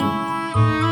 Música